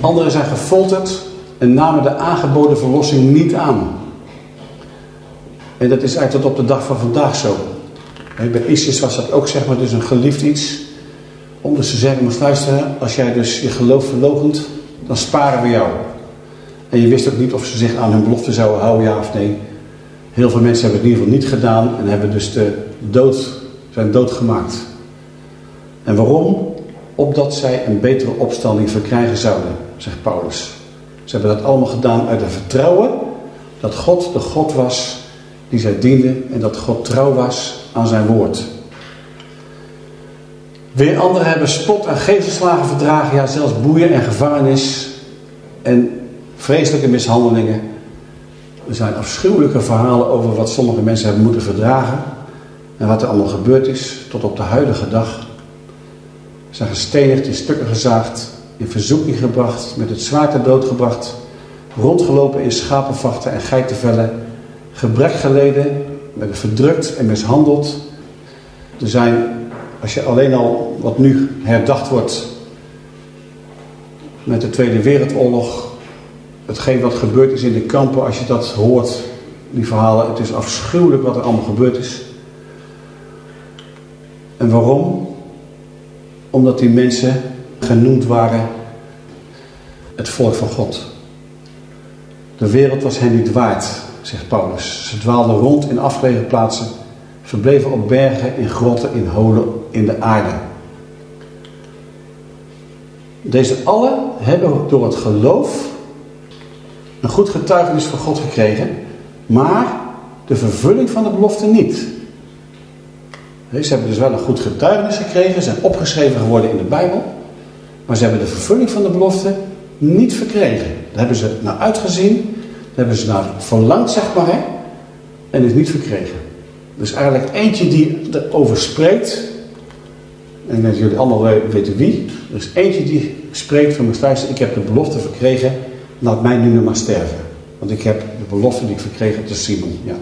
[SPEAKER 2] Anderen zijn gefolterd en namen de aangeboden verlossing niet aan. En dat is eigenlijk tot op de dag van vandaag zo. Bij ISIS was dat ook zeg maar dus een geliefd iets. Om dus te zeggen, maar luisteren, als jij dus je geloof verlogent, dan sparen we jou. En je wist ook niet of ze zich aan hun belofte zouden houden, ja of nee. Heel veel mensen hebben het in ieder geval niet gedaan en hebben dus de dood, zijn doodgemaakt. En waarom? Opdat zij een betere opstanding verkrijgen zouden, zegt Paulus. Ze hebben dat allemaal gedaan uit het vertrouwen dat God de God was die zij dienden en dat God trouw was aan zijn woord. Weer anderen hebben spot en geestelslagen verdragen, ja zelfs boeien en gevangenis en vreselijke mishandelingen. Er zijn afschuwelijke verhalen over wat sommige mensen hebben moeten verdragen en wat er allemaal gebeurd is tot op de huidige dag. Ze zijn gestenigd, in stukken gezaagd, in verzoeking gebracht, met het zwaard ter dood gebracht, rondgelopen in schapenvachten en geitenvellen, gebrek geleden, werden verdrukt en mishandeld. Er zijn, als je alleen al wat nu herdacht wordt met de Tweede Wereldoorlog, hetgeen wat gebeurd is in de kampen, als je dat hoort, die verhalen, het is afschuwelijk wat er allemaal gebeurd is. En waarom? Omdat die mensen genoemd waren het volk van God. De wereld was hen niet waard, zegt Paulus. Ze dwaalden rond in afgelegen plaatsen, verbleven op bergen, in grotten, in holen, in de aarde. Deze allen hebben door het geloof een goed getuigenis van God gekregen, maar de vervulling van de belofte niet. Ze hebben dus wel een goed getuigenis gekregen, zijn opgeschreven geworden in de Bijbel, maar ze hebben de vervulling van de belofte niet verkregen. Daar hebben ze naar uitgezien, daar hebben ze naar verlangd, zeg maar, en is niet verkregen. Dus eigenlijk eentje die erover spreekt, en ik denk dat jullie allemaal weten wie, er is eentje die spreekt van mijn ik heb de belofte verkregen, laat mij nu nog maar sterven. Want ik heb de belofte die ik verkregen heb, te Simon. Ja.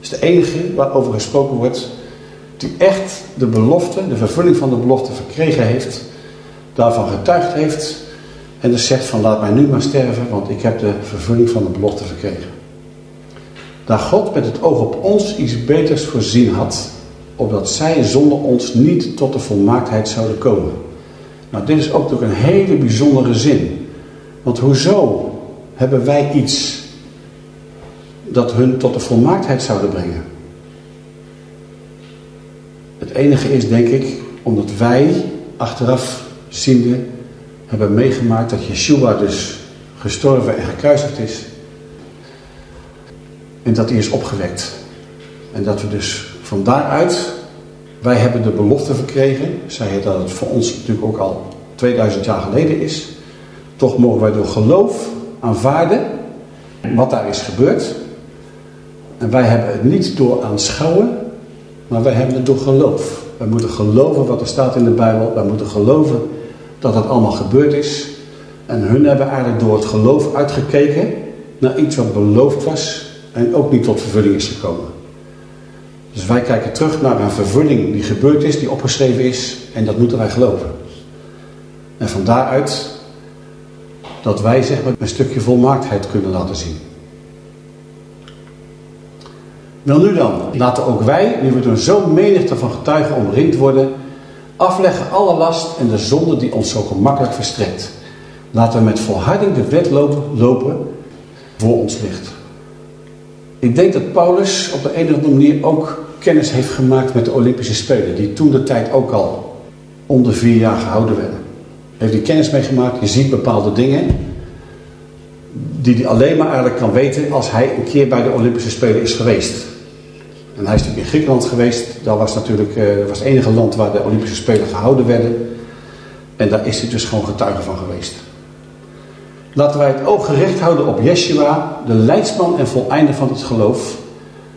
[SPEAKER 2] Is de enige waarover gesproken wordt, die echt de belofte, de vervulling van de belofte verkregen heeft, daarvan getuigd heeft En dus zegt van laat mij nu maar sterven, want ik heb de vervulling van de belofte verkregen. Daar God met het oog op ons iets beters voorzien had, opdat zij zonder ons niet tot de volmaaktheid zouden komen. Maar dit is ook toch een hele bijzondere zin. Want hoezo hebben wij iets dat hun tot de volmaaktheid zouden brengen? Het enige is denk ik omdat wij achteraf ziende hebben meegemaakt dat Yeshua dus gestorven en gekruisigd is. En dat hij is opgewekt. En dat we dus van daaruit, wij hebben de belofte verkregen, zei dat het voor ons natuurlijk ook al 2000 jaar geleden is. Toch mogen wij door geloof aanvaarden wat daar is gebeurd. En wij hebben het niet door aanschouwen, maar wij hebben het door geloof. Wij moeten geloven wat er staat in de Bijbel. Wij moeten geloven dat het allemaal gebeurd is. En hun hebben eigenlijk door het geloof uitgekeken naar iets wat beloofd was en ook niet tot vervulling is gekomen. Dus wij kijken terug naar een vervulling die gebeurd is, die opgeschreven is en dat moeten wij geloven. En van daaruit dat wij zeg maar een stukje volmaaktheid kunnen laten zien. Wel nu dan, laten ook wij, nu we door zo'n menigte van getuigen omringd worden, afleggen alle last en de zonde die ons zo gemakkelijk verstrekt. Laten we met volharding de wet lopen, lopen voor ons ligt. Ik denk dat Paulus op de een of andere manier ook kennis heeft gemaakt met de Olympische Spelen, die toen de tijd ook al onder vier jaar gehouden werden. Heeft hij kennis meegemaakt, je ziet bepaalde dingen die hij alleen maar eigenlijk kan weten als hij een keer bij de Olympische Spelen is geweest. En hij is natuurlijk in Griekenland geweest. Dat was natuurlijk dat was het enige land waar de Olympische Spelen gehouden werden. En daar is hij dus gewoon getuige van geweest. Laten wij het oog gericht houden op Yeshua, de leidsman en voleinde van het geloof.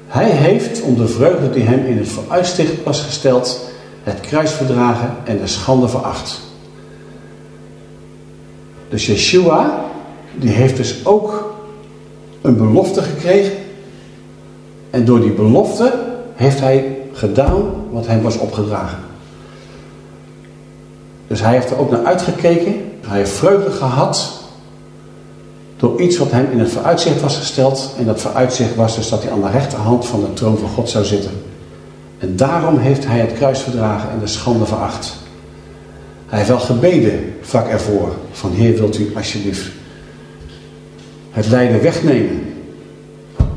[SPEAKER 2] Hij heeft, om de vreugde die hem in het vooruitzicht was gesteld, het kruis verdragen en de schande veracht. Dus Yeshua, die heeft dus ook een belofte gekregen en door die belofte heeft hij gedaan wat hem was opgedragen. Dus hij heeft er ook naar uitgekeken. Hij heeft vreugde gehad door iets wat hem in het vooruitzicht was gesteld. En dat vooruitzicht was dus dat hij aan de rechterhand van de troon van God zou zitten. En daarom heeft hij het kruis verdragen en de schande veracht. Hij heeft wel gebeden vlak ervoor. Van Heer wilt u alsjeblieft het lijden wegnemen.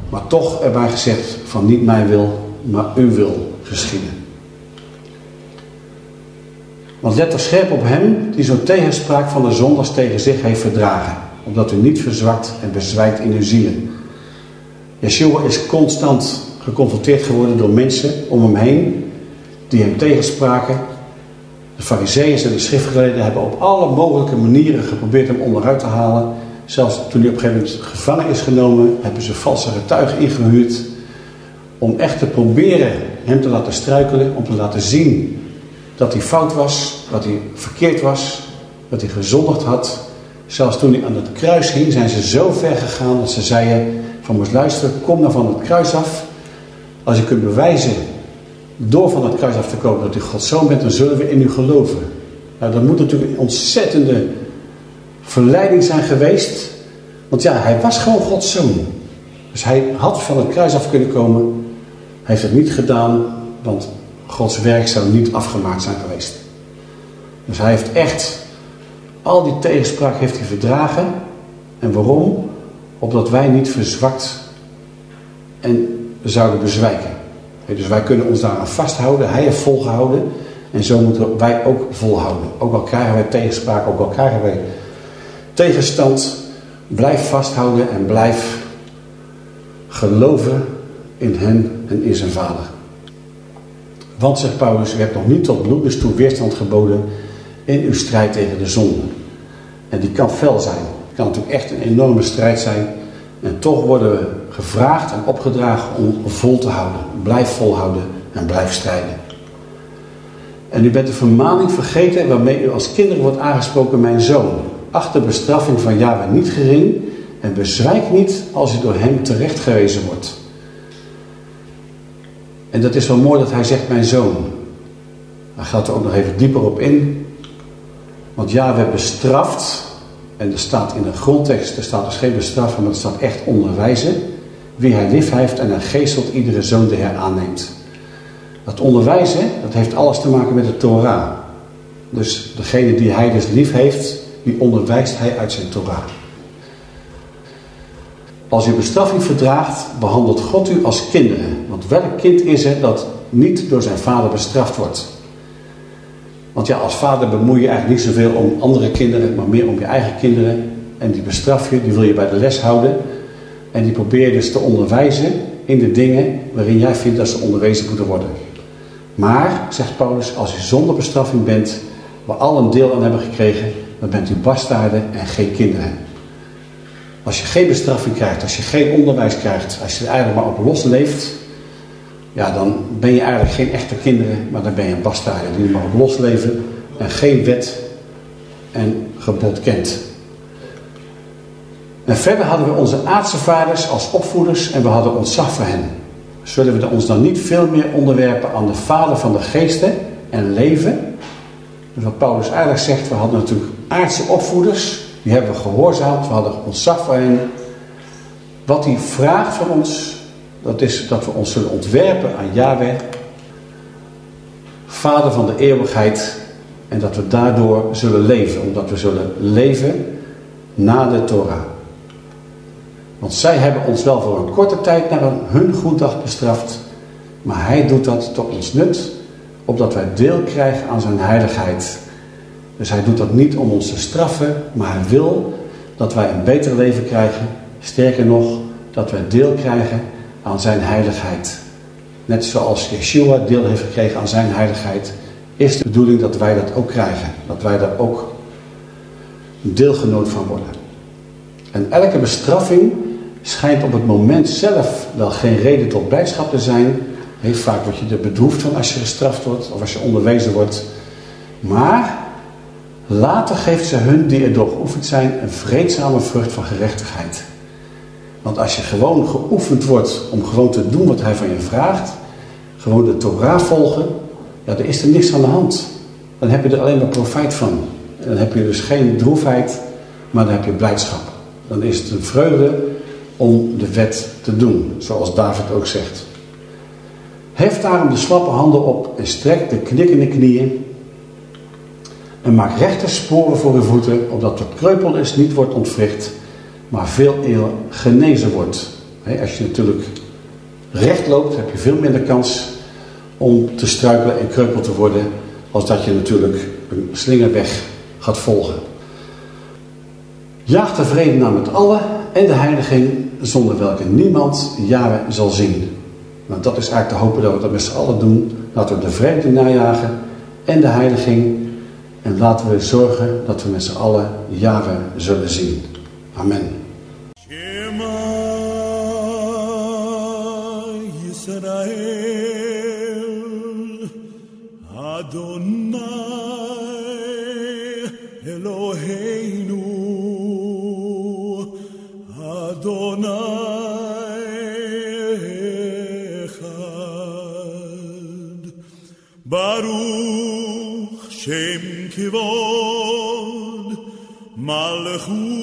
[SPEAKER 2] Maar toch erbij gezegd van niet mijn wil, maar uw wil geschieden. Want let er scherp op hem die zo'n tegenspraak van de zondags tegen zich heeft verdragen. Omdat u niet verzwakt en bezwijkt in uw zielen. Yeshua is constant geconfronteerd geworden door mensen om hem heen die hem tegenspraken. De fariseeën en de schriftgeleerden hebben op alle mogelijke manieren geprobeerd hem onderuit te halen. Zelfs toen hij op een gegeven moment gevangen is genomen, hebben ze valse getuigen ingehuurd. Om echt te proberen hem te laten struikelen, om te laten zien dat hij fout was, dat hij verkeerd was, dat hij gezondigd had. Zelfs toen hij aan het kruis hing, zijn ze zo ver gegaan dat ze zeiden van moest luisteren, kom nou van het kruis af. Als je kunt bewijzen door van het kruis af te komen dat u Gods zoon bent, dan zullen we in u geloven. Nou, dat moet natuurlijk een ontzettende verleiding zijn geweest. Want ja, hij was gewoon Gods zoon. Dus hij had van het kruis af kunnen komen. Hij heeft het niet gedaan, want Gods werk zou niet afgemaakt zijn geweest. Dus hij heeft echt al die tegenspraak heeft hij verdragen. En waarom? Opdat wij niet verzwakt en zouden bezwijken. Dus wij kunnen ons daaraan vasthouden. Hij heeft volgehouden. En zo moeten wij ook volhouden. Ook al krijgen wij tegenspraak, ook al krijgen wij tegenstand. Blijf vasthouden en blijf geloven in hem en in zijn vader. Want, zegt Paulus, u hebt nog niet tot bloedens toe weerstand geboden in uw strijd tegen de zonde. En die kan fel zijn. Het kan natuurlijk echt een enorme strijd zijn. En toch worden we gevraagd en opgedragen om vol te houden. Blijf volhouden en blijf strijden. En u bent de vermaning vergeten waarmee u als kinderen wordt aangesproken, mijn zoon. Achter bestraffing van Yahweh niet gering en bezwijk niet als u door hem terecht gewezen wordt. En dat is wel mooi dat hij zegt mijn zoon. Hij gaat er ook nog even dieper op in. Want Yahweh bestraft En er staat in de grondtekst, er staat dus geen bestraffen, maar er staat echt onderwijzen. Wie hij lief heeft en hij geestelt iedere zoon die hij aanneemt. Dat onderwijzen, dat heeft alles te maken met de Torah. Dus degene die hij dus lief heeft, die onderwijst hij uit zijn Torah. Als u bestraffing verdraagt, behandelt God u als kinderen. Want welk kind is er dat niet door zijn vader bestraft wordt? Want ja, als vader bemoei je eigenlijk niet zoveel om andere kinderen, maar meer om je eigen kinderen. En die bestraf je, die wil je bij de les houden. En die probeer dus te onderwijzen in de dingen waarin jij vindt dat ze onderwezen moeten worden. Maar, zegt Paulus, als u zonder bestraffing bent, waar al een deel aan hebben gekregen, dan bent u bastaarden en geen kinderen. Als je geen bestraffing krijgt, als je geen onderwijs krijgt, als je er eigenlijk maar op los leeft, ja, dan ben je eigenlijk geen echte kinderen, maar dan ben je een bastaarden die maar op los leven en geen wet en gebod kent. En verder hadden we onze aardse vaders als opvoeders en we hadden ontzag voor hen. Zullen we ons dan niet veel meer onderwerpen aan de vader van de geesten en leven? Wat Paulus eigenlijk zegt, we hadden natuurlijk aardse opvoeders, die hebben we gehoorzaamd, we hadden ontzag voor hen. Wat hij vraagt van ons, dat is dat we ons zullen ontwerpen aan Yahweh, Vader van de eeuwigheid, en dat we daardoor zullen leven, omdat we zullen leven na de Torah. Want zij hebben ons wel voor een korte tijd naar hun goed dag bestraft, maar hij doet dat tot ons nut, opdat wij deel krijgen aan zijn heiligheid. Dus hij doet dat niet om ons te straffen, maar hij wil dat wij een beter leven krijgen. Sterker nog, dat wij deel krijgen aan zijn heiligheid. Net zoals Yeshua deel heeft gekregen aan zijn heiligheid, is de bedoeling dat wij dat ook krijgen. Dat wij daar ook deelgenoot van worden. En elke bestraffing schijnt op het moment zelf wel geen reden tot blijdschap te zijn. Heel vaak word je er bedroefd van als je gestraft wordt of als je onderwezen wordt. Maar later geeft ze hun die erdoor geoefend zijn een vreedzame vrucht van gerechtigheid. Want als je gewoon geoefend wordt om gewoon te doen wat hij van je vraagt, gewoon de Torah volgen, ja, dan is er niks aan de hand. Dan heb je er alleen maar profijt van. Dan heb je dus geen droefheid, maar dan heb je blijdschap. Dan is het een vreugde om de wet te doen, zoals David ook zegt. Hef daarom de slappe handen op en strek de knikkende knieën en maak rechte sporen voor uw voeten, opdat wat kreupel is niet wordt ontwricht, maar veel eeuwen genezen wordt. Als je natuurlijk recht loopt, heb je veel minder kans om te struikelen en kreupel te worden, als dat je natuurlijk een slingerweg gaat volgen. Jaag de vrede naar met allen en de heiliging, zonder welke niemand jaren zal zien. Nou, dat is eigenlijk te hopen dat we dat met z'n allen doen. Laten we de vrede najagen en de heiliging. En laten we zorgen dat we met z'n allen jaren zullen zien. Amen.
[SPEAKER 1] gewoon, maar.